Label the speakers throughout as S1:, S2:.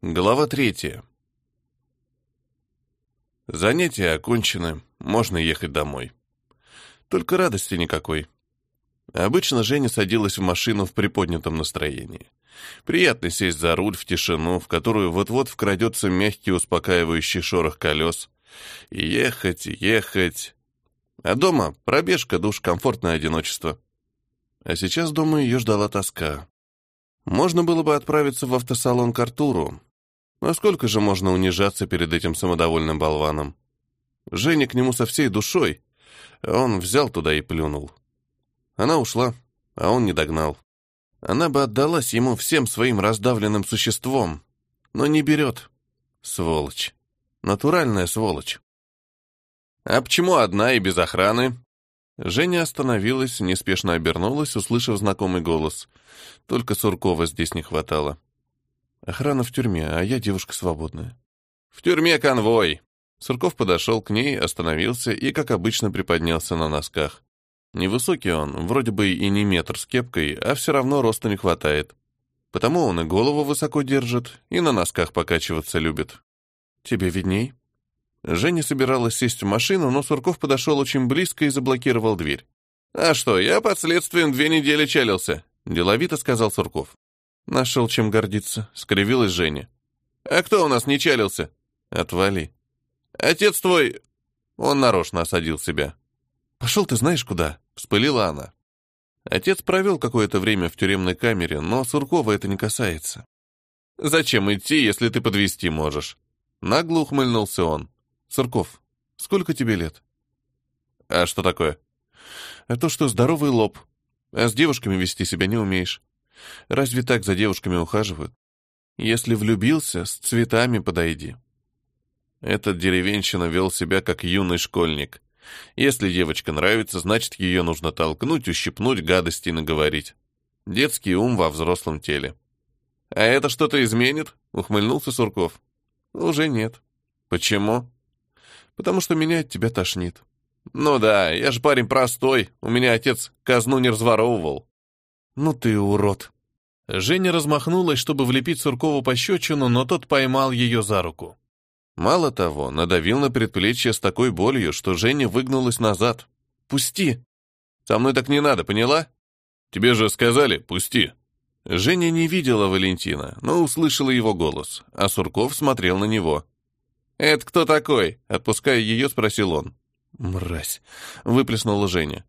S1: Глава третья. Занятия окончены, можно ехать домой. Только радости никакой. Обычно Женя садилась в машину в приподнятом настроении. Приятно сесть за руль в тишину, в которую вот-вот вкрадется мягкий успокаивающий шорох колес. Ехать, ехать. А дома пробежка, душ, комфортное одиночество. А сейчас дома ее ждала тоска. Можно было бы отправиться в автосалон к Артуру, а сколько же можно унижаться перед этим самодовольным болваном? Женя к нему со всей душой, он взял туда и плюнул. Она ушла, а он не догнал. Она бы отдалась ему всем своим раздавленным существом, но не берет. Сволочь. Натуральная сволочь. А почему одна и без охраны? Женя остановилась, неспешно обернулась, услышав знакомый голос. Только Суркова здесь не хватало. Охрана в тюрьме, а я девушка свободная. В тюрьме конвой. Сурков подошел к ней, остановился и, как обычно, приподнялся на носках. Невысокий он, вроде бы и не метр с кепкой, а все равно роста не хватает. Потому он и голову высоко держит, и на носках покачиваться любит. Тебе видней? Женя собиралась сесть в машину, но Сурков подошел очень близко и заблокировал дверь. «А что, я под следствием две недели чалился», — деловито сказал Сурков. Нашел чем гордиться, скривилась Женя. А кто у нас не чалился? Отвали. Отец твой... Он нарочно осадил себя. Пошел ты знаешь куда, вспылила она. Отец провел какое-то время в тюремной камере, но Суркова это не касается. Зачем идти, если ты подвести можешь? Нагло ухмыльнулся он. Сурков, сколько тебе лет? А что такое? А то, что здоровый лоб. А с девушками вести себя не умеешь. Разве так за девушками ухаживают? Если влюбился, с цветами подойди. Этот деревенщина вел себя как юный школьник. Если девочка нравится, значит, ее нужно толкнуть, ущипнуть, гадости наговорить. Детский ум во взрослом теле. «А это что-то изменит?» — ухмыльнулся Сурков. «Уже нет». «Почему?» «Потому что меня от тебя тошнит». «Ну да, я же парень простой, у меня отец казну не разворовывал». «Ну ты урод!» Женя размахнулась, чтобы влепить Суркову пощечину, но тот поймал ее за руку. Мало того, надавил на предплечье с такой болью, что Женя выгнулась назад. «Пусти!» «Со мной так не надо, поняла?» «Тебе же сказали, пусти!» Женя не видела Валентина, но услышала его голос, а Сурков смотрел на него. «Это кто такой?» — отпуская ее, спросил он. «Мразь!» — выплеснула Женя.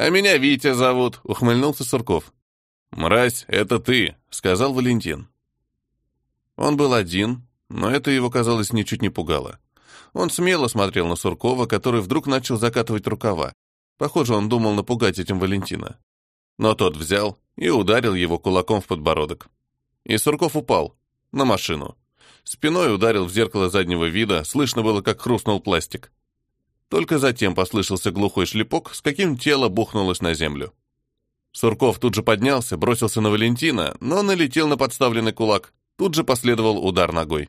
S1: «А меня Витя зовут», — ухмыльнулся Сурков. «Мразь, это ты», — сказал Валентин. Он был один, но это его, казалось, ничуть не пугало. Он смело смотрел на Суркова, который вдруг начал закатывать рукава. Похоже, он думал напугать этим Валентина. Но тот взял и ударил его кулаком в подбородок. И Сурков упал. На машину. Спиной ударил в зеркало заднего вида, слышно было, как хрустнул пластик. Только затем послышался глухой шлепок, с каким тело бухнулось на землю. Сурков тут же поднялся, бросился на Валентина, но налетел на подставленный кулак. Тут же последовал удар ногой.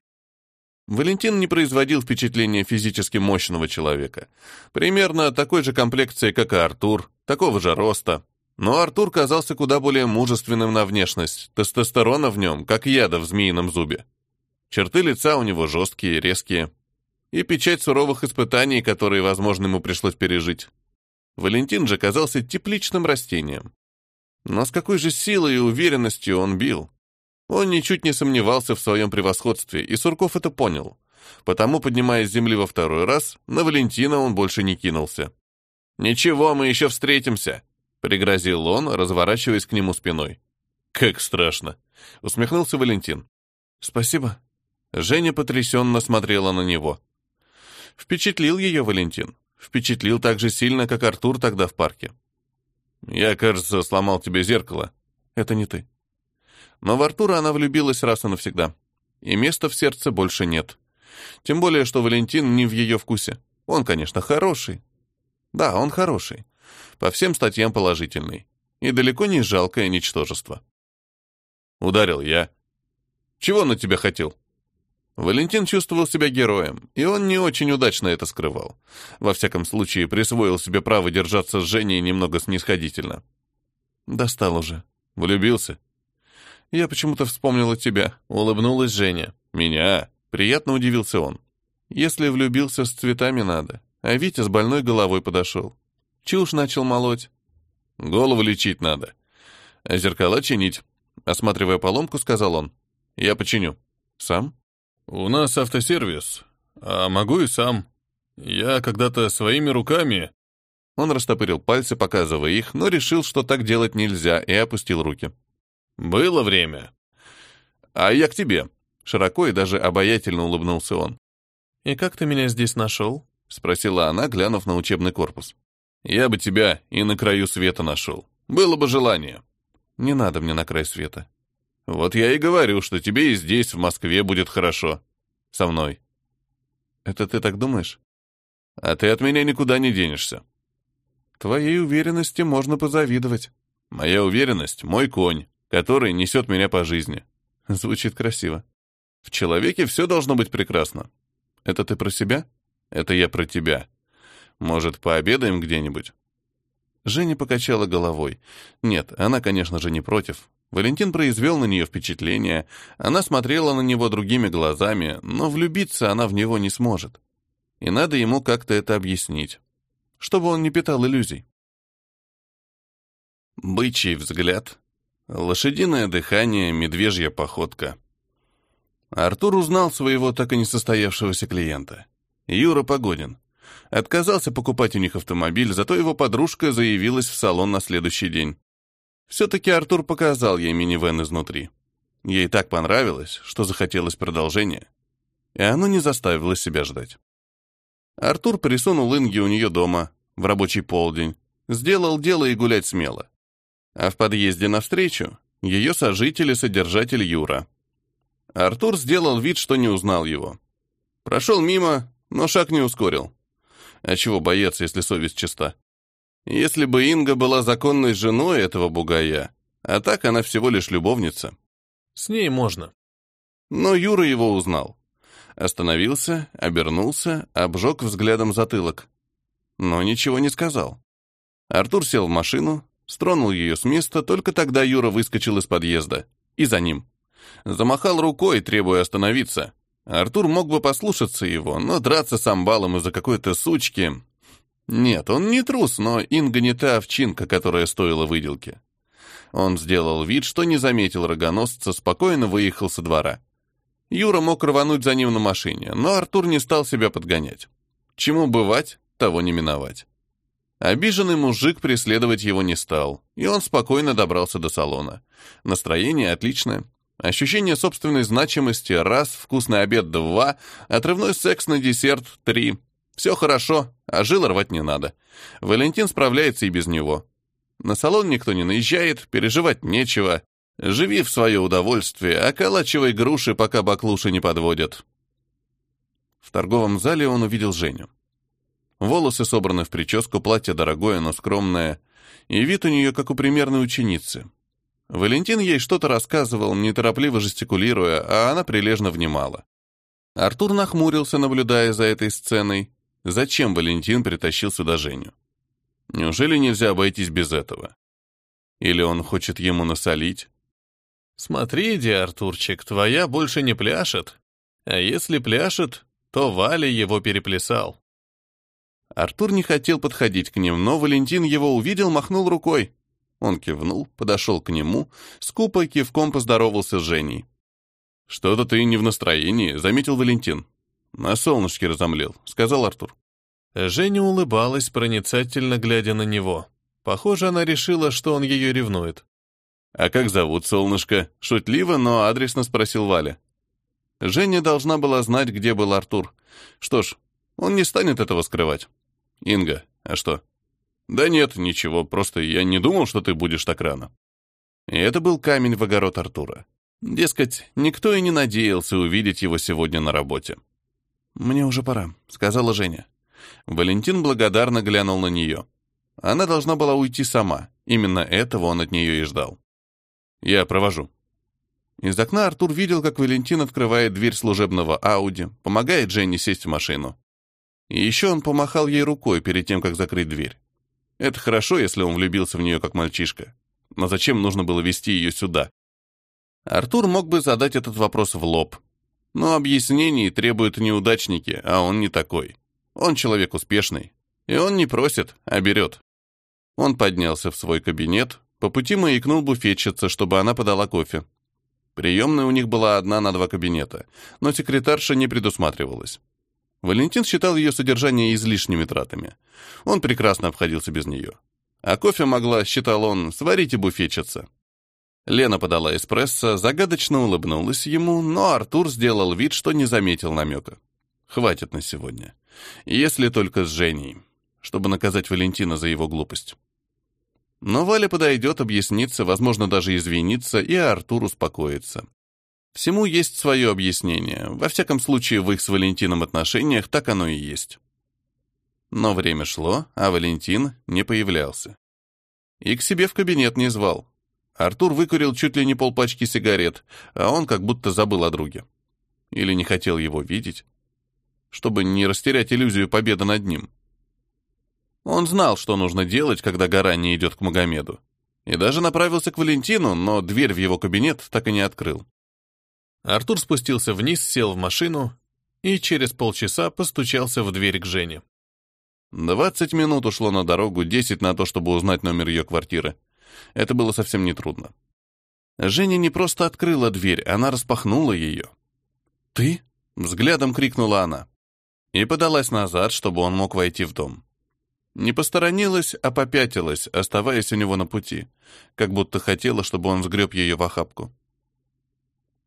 S1: Валентин не производил впечатления физически мощного человека. Примерно такой же комплекции, как и Артур, такого же роста. Но Артур казался куда более мужественным на внешность, тестостерона в нем, как яда в змеином зубе. Черты лица у него жесткие, резкие и печать суровых испытаний, которые, возможно, ему пришлось пережить. Валентин же казался тепличным растением. Но с какой же силой и уверенностью он бил? Он ничуть не сомневался в своем превосходстве, и Сурков это понял. Потому, поднимаясь с земли во второй раз, на Валентина он больше не кинулся. «Ничего, мы еще встретимся», — пригрозил он, разворачиваясь к нему спиной. «Как страшно!» — усмехнулся Валентин. «Спасибо». Женя потрясенно смотрела на него. Впечатлил ее Валентин. Впечатлил так же сильно, как Артур тогда в парке. «Я, кажется, сломал тебе зеркало». «Это не ты». Но в Артура она влюбилась раз и навсегда. И места в сердце больше нет. Тем более, что Валентин не в ее вкусе. Он, конечно, хороший. Да, он хороший. По всем статьям положительный. И далеко не жалкое ничтожество. Ударил я. Чего на тебя хотел? Валентин чувствовал себя героем, и он не очень удачно это скрывал. Во всяком случае, присвоил себе право держаться с Женей немного снисходительно. «Достал уже. Влюбился?» «Я почему-то вспомнила тебя», — улыбнулась Женя. «Меня?» — приятно удивился он. «Если влюбился, с цветами надо. А Витя с больной головой подошел. Чушь начал молоть. Голову лечить надо. А зеркала чинить. Осматривая поломку, сказал он. Я починю. Сам?
S2: У нас автосервис. А могу и сам. Я когда-то своими руками...
S1: Он растопырил пальцы, показывая их, но решил, что так делать нельзя, и опустил руки.
S2: Было время.
S1: А я к тебе. Широко и даже обаятельно улыбнулся он.
S2: «И как ты меня здесь нашел?»
S1: — спросила она, глянув на учебный корпус. «Я бы тебя и на краю света нашел. Было бы желание». «Не надо мне на край света». «Вот я и говорю, что тебе и здесь, в Москве, будет хорошо. Со мной». «Это ты так думаешь?» «А ты от меня никуда не денешься». «Твоей уверенности можно позавидовать». «Моя уверенность — мой конь, который несет меня по жизни». Звучит красиво. «В человеке все должно быть прекрасно». «Это ты про себя?» «Это я про тебя. Может, пообедаем где-нибудь?» Женя покачала головой. Нет, она, конечно же, не против. Валентин произвел на нее впечатление, она смотрела на него другими глазами, но влюбиться она в него не сможет. И надо ему как-то это объяснить, чтобы он не питал иллюзий. Бычий взгляд, лошадиное дыхание, медвежья походка. Артур узнал своего так и не состоявшегося клиента. Юра Погодин. Отказался покупать у них автомобиль, зато его подружка заявилась в салон на следующий день. Все-таки Артур показал ей минивэн изнутри. Ей так понравилось, что захотелось продолжения. И оно не заставило себя ждать. Артур присунул Инге у нее дома, в рабочий полдень, сделал дело и гулять смело. А в подъезде навстречу ее сожитель и содержатель Юра. Артур сделал вид, что не узнал его. Прошел мимо, но шаг не ускорил. А чего бояться, если совесть чиста? Если бы Инга была законной женой этого бугая, а так она всего лишь любовница.
S2: С ней можно.
S1: Но Юра его узнал. Остановился, обернулся, обжег взглядом затылок. Но ничего не сказал. Артур сел в машину, стронул ее с места, только тогда Юра выскочил из подъезда. И за ним. Замахал рукой, требуя остановиться. Артур мог бы послушаться его, но драться с амбалом из-за какой-то сучки... Нет, он не трус, но Инга не та овчинка, которая стоила выделки. Он сделал вид, что не заметил рогоносца, спокойно выехал со двора. Юра мог рвануть за ним на машине, но Артур не стал себя подгонять. Чему бывать, того не миновать. Обиженный мужик преследовать его не стал, и он спокойно добрался до салона. Настроение отличное, Ощущение собственной значимости – раз, вкусный обед – два, отрывной секс на десерт – три. Все хорошо, а жил рвать не надо. Валентин справляется и без него. На салон никто не наезжает, переживать нечего. Живи в свое удовольствие, околачивай груши, пока баклуши не подводят. В торговом зале он увидел Женю. Волосы собраны в прическу, платье дорогое, но скромное, и вид у нее, как у примерной ученицы. Валентин ей что-то рассказывал, неторопливо жестикулируя, а она прилежно внимала. Артур нахмурился, наблюдая за этой сценой. Зачем Валентин притащил сюда Женю? Неужели нельзя обойтись без этого? Или он хочет ему насолить?
S2: «Смотри, Ди, Артурчик, твоя больше не пляшет. А если пляшет, то Валя его переплясал».
S1: Артур не хотел подходить к ним, но Валентин его увидел, махнул рукой. Он кивнул, подошел к нему, скупо кивком поздоровался с Женей. «Что-то ты не в настроении», — заметил Валентин. «На солнышке разомлел», — сказал Артур.
S2: Женя улыбалась, проницательно глядя на него. Похоже, она решила, что он ее ревнует.
S1: «А как зовут солнышко?» — шутливо, но адресно спросил Валя. Женя должна была знать, где был Артур. Что ж, он не станет этого скрывать. «Инга, а что?» «Да нет, ничего, просто я не думал, что ты будешь так рано». И это был камень в огород Артура. Дескать, никто и не надеялся увидеть его сегодня на работе. «Мне уже пора», — сказала Женя. Валентин благодарно глянул на нее. Она должна была уйти сама. Именно этого он от нее и ждал. «Я провожу». Из окна Артур видел, как Валентин открывает дверь служебного Ауди, помогает Жене сесть в машину. И еще он помахал ей рукой перед тем, как закрыть дверь. Это хорошо, если он влюбился в нее как мальчишка. Но зачем нужно было вести ее сюда? Артур мог бы задать этот вопрос в лоб. Но объяснений требуют неудачники, а он не такой. Он человек успешный. И он не просит, а берет. Он поднялся в свой кабинет, по пути маякнул буфетчица, чтобы она подала кофе. Приемная у них была одна на два кабинета, но секретарша не предусматривалась. Валентин считал ее содержание излишними тратами. Он прекрасно обходился без нее. А кофе могла, считал он, сварить и буфетчица. Лена подала эспрессо, загадочно улыбнулась ему, но Артур сделал вид, что не заметил намека. Хватит на сегодня. Если только с Женей, чтобы наказать Валентина за его глупость. Но Валя подойдет, объяснится, возможно, даже извинится, и Артур успокоится. Всему есть свое объяснение. Во всяком случае, в их с Валентином отношениях так оно и есть. Но время шло, а Валентин не появлялся. И к себе в кабинет не звал. Артур выкурил чуть ли не полпачки сигарет, а он как будто забыл о друге. Или не хотел его видеть, чтобы не растерять иллюзию победы над ним. Он знал, что нужно делать, когда гора не идет к Магомеду. И даже направился к Валентину, но дверь в его кабинет так и не открыл. Артур спустился вниз, сел в машину и через полчаса постучался в дверь к Жене. Двадцать минут ушло на дорогу, десять на то, чтобы узнать номер ее квартиры. Это было совсем нетрудно. Женя не просто открыла дверь, она распахнула ее. «Ты?» — взглядом крикнула она. И подалась назад, чтобы он мог войти в дом. Не посторонилась, а попятилась, оставаясь у него на пути, как будто хотела, чтобы он сгреб ее в охапку.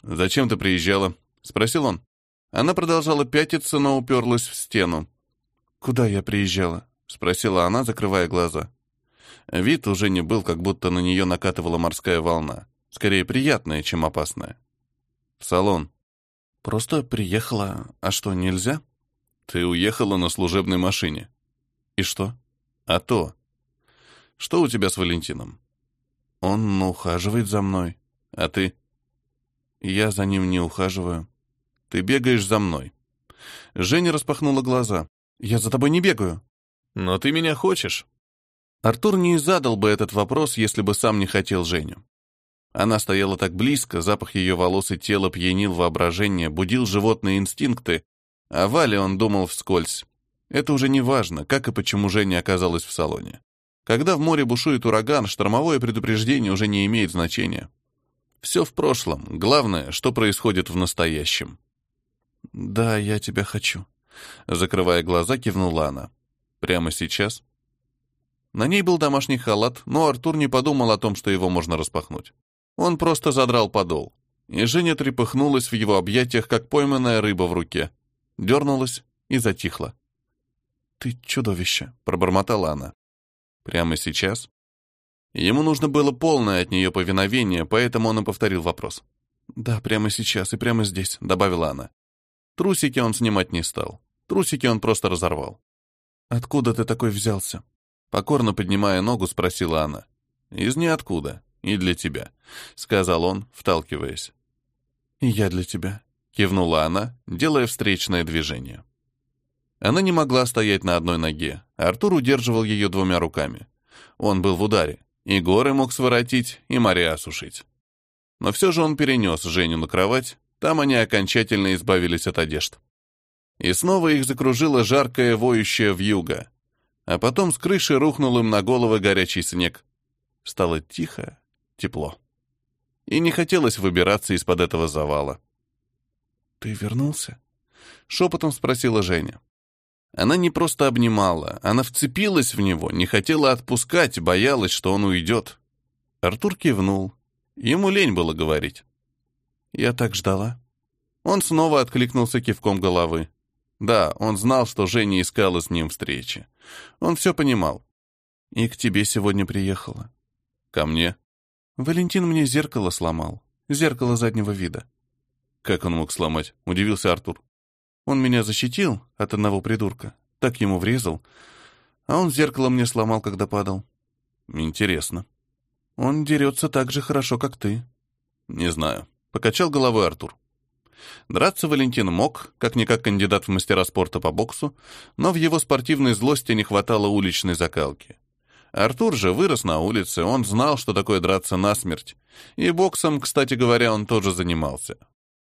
S1: «Зачем ты приезжала?» — спросил он. Она продолжала пятиться, но уперлась в стену. «Куда я приезжала?» — спросила она, закрывая глаза. Вид уже не был, как будто на нее накатывала морская волна. Скорее приятная, чем опасная. «В салон». «Просто приехала. А что, нельзя?» «Ты уехала на служебной машине». «И что?» «А то. Что у тебя с Валентином?» «Он ухаживает за мной. А ты?» «Я за ним не ухаживаю. Ты бегаешь за мной». Женя распахнула глаза. «Я за тобой не бегаю». «Но ты меня хочешь». Артур не задал бы этот вопрос, если бы сам не хотел Женю. Она стояла так близко, запах ее волос и тела пьянил воображение, будил животные инстинкты, а Вале он думал вскользь. Это уже не важно, как и почему Женя оказалась в салоне. Когда в море бушует ураган, штормовое предупреждение уже не имеет значения. Все в прошлом. Главное, что происходит в настоящем. «Да, я тебя хочу», — закрывая глаза, кивнула она. «Прямо сейчас?» На ней был домашний халат, но Артур не подумал о том, что его можно распахнуть. Он просто задрал подол. И Женя трепыхнулась в его объятиях, как пойманная рыба в руке. Дернулась и затихла. «Ты чудовище», — пробормотала она. «Прямо сейчас?» Ему нужно было полное от нее повиновение, поэтому он и повторил вопрос. «Да, прямо сейчас и прямо здесь», — добавила она. Трусики он снимать не стал. Трусики он просто разорвал. «Откуда ты такой взялся?» Покорно поднимая ногу, спросила она. «Из ниоткуда. И для тебя», — сказал он, вталкиваясь. «И я для тебя», — кивнула она, делая встречное движение. Она не могла стоять на одной ноге. Артур удерживал ее двумя руками. Он был в ударе. И горы мог своротить, и моря осушить. Но все же он перенес Женю на кровать, там они окончательно избавились от одежд. И снова их закружила жаркая воющая вьюга. А потом с крыши рухнул им на головы горячий снег. Стало тихо, тепло. И не хотелось выбираться из-под этого завала. «Ты вернулся?» — шепотом спросила Женя. Она не просто обнимала, она вцепилась в него, не хотела отпускать, боялась, что он уйдет. Артур кивнул. Ему лень было говорить. «Я так ждала». Он снова откликнулся кивком головы. Да, он знал, что Женя искала с ним встречи. Он все понимал. «И к тебе сегодня приехала». «Ко мне?» «Валентин мне зеркало сломал. Зеркало заднего вида». «Как он мог сломать?» — удивился Артур. Он меня защитил от одного придурка, так ему врезал, а он зеркало мне сломал, когда падал. Интересно. Он дерется так же хорошо, как ты. Не знаю. Покачал головой Артур. Драться Валентин мог, как-никак кандидат в мастера спорта по боксу, но в его спортивной злости не хватало уличной закалки. Артур же вырос на улице, он знал, что такое драться насмерть. И боксом, кстати говоря, он тоже занимался.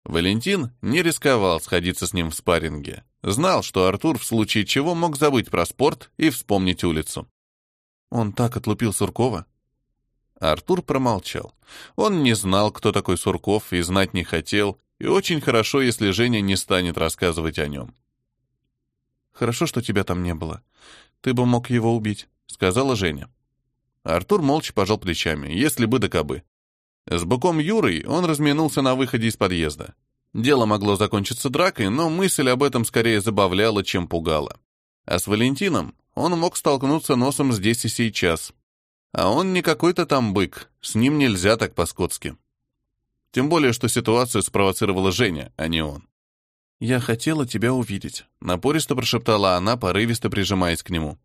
S1: Валентин не рисковал сходиться с ним в спарринге. Знал, что Артур в случае чего мог забыть про спорт и вспомнить улицу.
S2: Он так отлупил Суркова.
S1: Артур промолчал. Он не знал, кто такой Сурков, и знать не хотел, и очень хорошо, если Женя не станет рассказывать о нем.
S2: «Хорошо, что тебя там не было. Ты бы мог его убить», — сказала Женя.
S1: Артур молча пожал плечами, если бы да кабы. С быком Юрой он разминулся на выходе из подъезда. Дело могло закончиться дракой, но мысль об этом скорее забавляла, чем пугала. А с Валентином он мог столкнуться носом здесь и сейчас. А он не какой-то там бык, с ним нельзя так по-скотски. Тем более, что ситуацию спровоцировала Женя, а не он.
S2: «Я хотела тебя увидеть», — напористо прошептала она, порывисто прижимаясь к нему.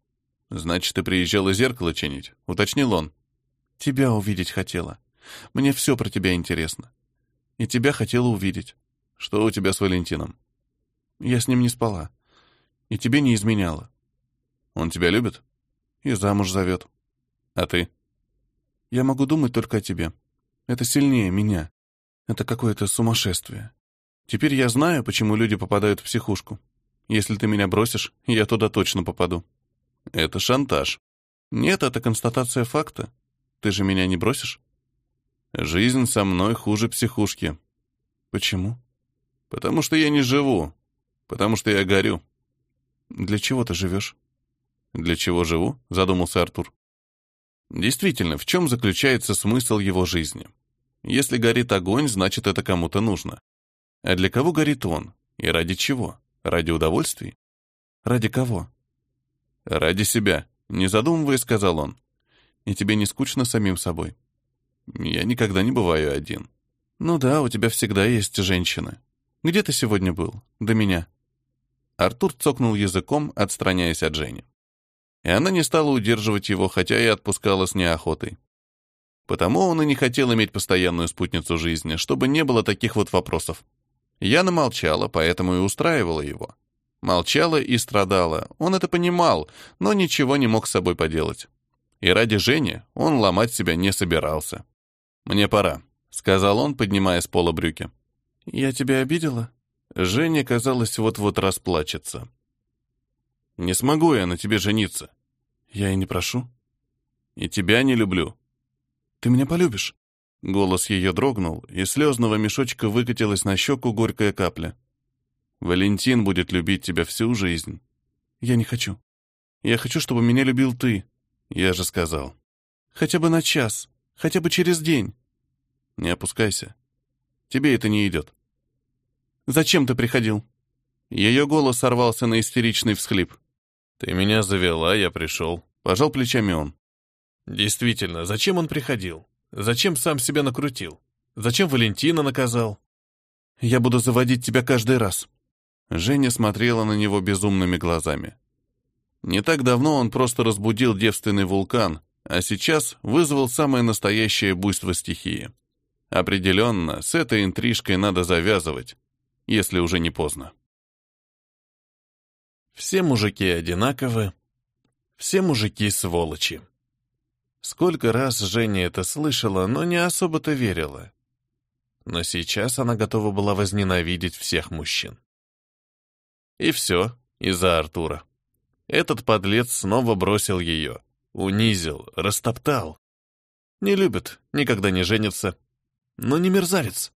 S1: «Значит, ты приезжала зеркало чинить?» — уточнил он.
S2: «Тебя увидеть хотела. Мне все про тебя интересно. И тебя хотела увидеть.
S1: Что у тебя с Валентином?
S2: Я с ним не спала. И тебе не изменяла.
S1: Он тебя любит?
S2: И замуж зовет.
S1: А ты?
S2: Я могу думать только о тебе. Это сильнее меня. Это какое-то сумасшествие. Теперь я знаю, почему люди попадают в психушку. Если ты меня бросишь, я туда точно попаду.
S1: Это шантаж.
S2: Нет, это констатация факта. Ты же меня не бросишь?
S1: Жизнь со мной хуже психушки.
S2: Почему?
S1: Потому что я не живу. Потому что я горю.
S2: Для чего ты живешь?
S1: Для чего живу? Задумался Артур. Действительно, в чем заключается смысл его жизни? Если горит огонь, значит, это кому-то нужно. А для кого горит он? И ради чего? Ради удовольствий?
S2: Ради кого?
S1: Ради себя, не задумываясь, сказал он.
S2: И тебе не скучно самим собой?
S1: Я никогда не бываю один.
S2: Ну да, у тебя всегда есть женщины. Где ты сегодня был? До меня.
S1: Артур цокнул языком, отстраняясь от Жени. И она не стала удерживать его, хотя и отпускала с неохотой. Потому он и не хотел иметь постоянную спутницу жизни, чтобы не было таких вот вопросов. Яна молчала, поэтому и устраивала его. Молчала и страдала. Он это понимал, но ничего не мог с собой поделать. И ради Жени он ломать себя не собирался. «Мне пора», — сказал он, поднимая с пола брюки.
S2: «Я тебя обидела?»
S1: Женя, казалось, вот-вот расплачется. «Не смогу я на тебе жениться».
S2: «Я и не прошу».
S1: «И тебя не люблю».
S2: «Ты меня полюбишь?»
S1: Голос ее дрогнул, и слезного мешочка выкатилась на щеку горькая капля. «Валентин будет любить тебя всю жизнь».
S2: «Я не хочу. Я хочу, чтобы меня любил ты».
S1: «Я же сказал».
S2: «Хотя бы на час. Хотя бы через день.
S1: Не опускайся. Тебе это не идет.
S2: Зачем ты приходил?
S1: Ее голос сорвался на истеричный всхлип. Ты меня завела, я пришел. Пожал плечами он.
S2: Действительно, зачем он приходил? Зачем сам себя накрутил? Зачем Валентина наказал? Я буду заводить тебя каждый раз.
S1: Женя смотрела на него безумными глазами. Не так давно он просто разбудил девственный вулкан, а сейчас вызвал самое настоящее буйство стихии. Определенно, с этой интрижкой надо завязывать, если уже не поздно.
S2: Все мужики одинаковы, все мужики сволочи. Сколько раз Женя это слышала, но не особо-то верила. Но сейчас она готова была возненавидеть всех мужчин. И все из-за Артура. Этот подлец снова бросил ее, Унизил, растоптал. Не любит, никогда не женится. Но не мерзавец.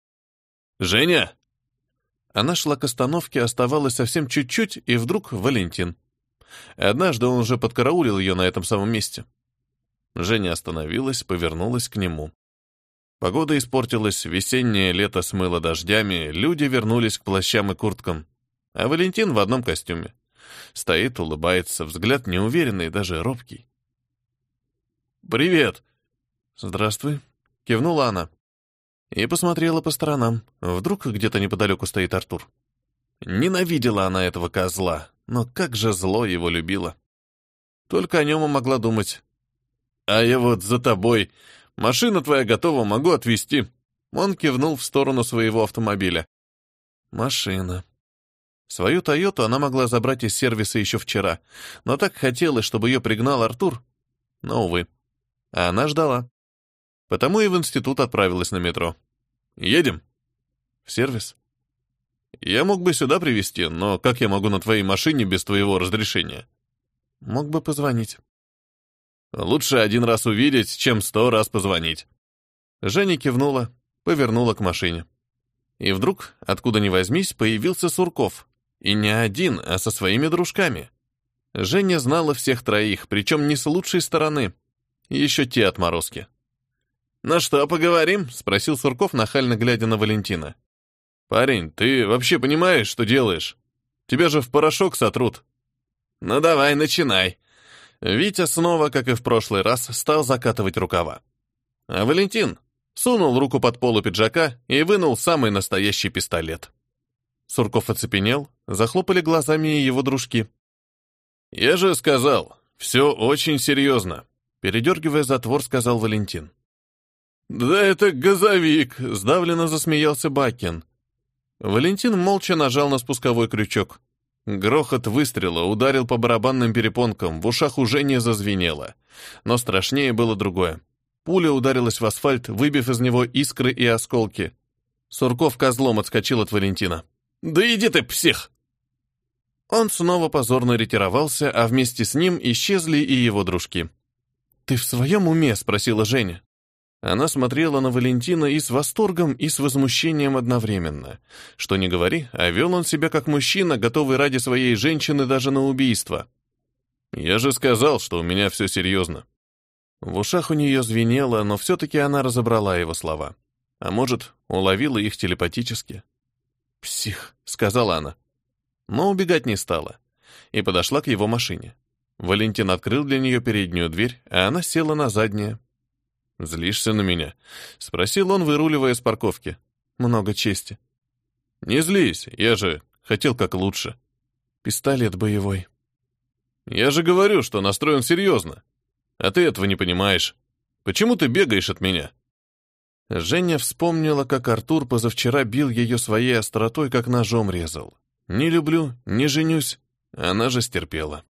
S2: «Женя!» Она шла к остановке, оставалось совсем чуть-чуть, и вдруг Валентин. Однажды он уже подкараулил ее на этом самом месте. Женя остановилась, повернулась к нему. Погода испортилась, весеннее лето смыло дождями, люди вернулись к плащам и курткам. А Валентин в одном костюме. Стоит, улыбается, взгляд неуверенный, даже робкий.
S1: «Привет!»
S2: «Здравствуй», — кивнула она. И посмотрела по сторонам. Вдруг где-то неподалеку стоит Артур. Ненавидела она этого козла, но как же зло его любила. Только о нем и могла думать.
S1: «А я вот за тобой. Машина твоя готова, могу отвезти».
S2: Он кивнул в сторону своего автомобиля. Машина. Свою «Тойоту» она могла забрать из сервиса еще вчера, но так хотелось, чтобы ее пригнал Артур. Но, увы. А она ждала. Потому и в институт отправилась на метро.
S1: «Едем?»
S2: «В сервис?»
S1: Я мог бы сюда привезти, но как я могу на твоей машине без твоего разрешения?
S2: Мог бы позвонить.
S1: Лучше один раз увидеть, чем сто раз позвонить.
S2: Женя кивнула, повернула к машине. И вдруг, откуда ни возьмись, появился Сурков. И не один, а со своими дружками. Женя знала всех троих, причем не с лучшей стороны. Еще те отморозки.
S1: «Ну что, поговорим?» — спросил Сурков, нахально глядя на Валентина. «Парень, ты вообще понимаешь, что делаешь? Тебя же в порошок сотрут». «Ну давай, начинай».
S2: Витя снова, как и в прошлый раз, стал закатывать рукава. А Валентин сунул руку под полу пиджака и вынул самый настоящий пистолет. Сурков оцепенел, захлопали глазами его дружки.
S1: «Я же сказал, все очень серьезно», — передергивая затвор, сказал Валентин.
S2: «Да это газовик!» — сдавленно засмеялся Бакин. Валентин молча нажал на спусковой крючок. Грохот выстрела ударил по барабанным перепонкам, в ушах уже не зазвенело. Но страшнее было другое. Пуля ударилась в асфальт, выбив из него искры и осколки. Сурков козлом отскочил от Валентина.
S1: «Да иди ты, псих!»
S2: Он снова позорно ретировался, а вместе с ним исчезли и его дружки. «Ты в своем уме?» — спросила Женя. Она смотрела на Валентина и с восторгом, и с возмущением одновременно. Что не говори, а вел он себя как мужчина, готовый ради своей женщины даже на убийство.
S1: «Я же сказал, что у меня все серьезно».
S2: В ушах у нее звенело, но все-таки она разобрала его слова. А может, уловила их телепатически. «Псих», — сказала она. Но убегать не стала. И подошла к его машине. Валентин открыл для нее переднюю дверь, а она села на заднее.
S1: «Злишься на меня?» — спросил он, выруливая с парковки.
S2: «Много чести».
S1: «Не злись, я же хотел как лучше».
S2: «Пистолет боевой».
S1: «Я же говорю, что настроен серьезно. А ты этого не понимаешь. Почему ты бегаешь от меня?»
S2: Женя вспомнила, как Артур позавчера бил ее своей остротой, как ножом резал. «Не люблю, не женюсь». Она же стерпела.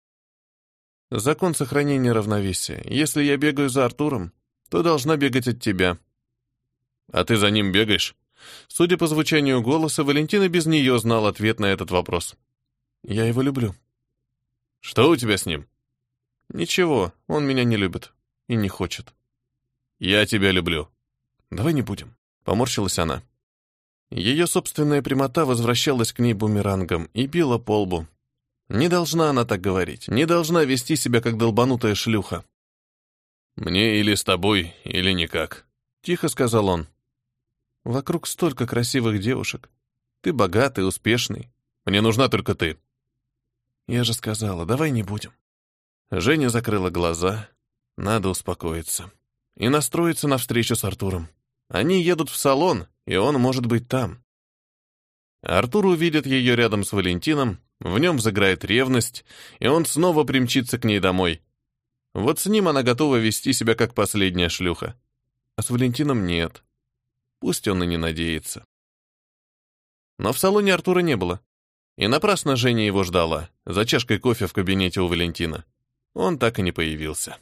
S2: Закон сохранения равновесия. Если я бегаю за Артуром, то должна бегать от тебя.
S1: А ты за ним бегаешь?
S2: Судя по звучанию голоса, Валентина без нее знал ответ на этот вопрос. Я его люблю.
S1: Что у тебя с ним?
S2: Ничего, он меня не любит и не хочет.
S1: Я тебя люблю.
S2: Давай не будем. Поморщилась она. Ее собственная прямота возвращалась к ней бумерангом и била по лбу. Не должна она так говорить, не должна вести себя как долбанутая шлюха.
S1: «Мне или с тобой, или никак», —
S2: тихо сказал он. «Вокруг столько красивых девушек. Ты богатый, успешный.
S1: Мне нужна только ты».
S2: «Я же сказала, давай не будем». Женя закрыла глаза. Надо успокоиться. И настроиться на встречу с Артуром. Они едут в салон, и он может быть там. Артур увидит ее рядом с Валентином, в нем заграет ревность, и он снова примчится к ней домой. Вот с ним она готова вести себя как последняя шлюха. А с Валентином нет. Пусть он и не надеется. Но в салоне Артура не было. И напрасно Женя его ждала, за чашкой кофе в кабинете у Валентина. Он так и не появился.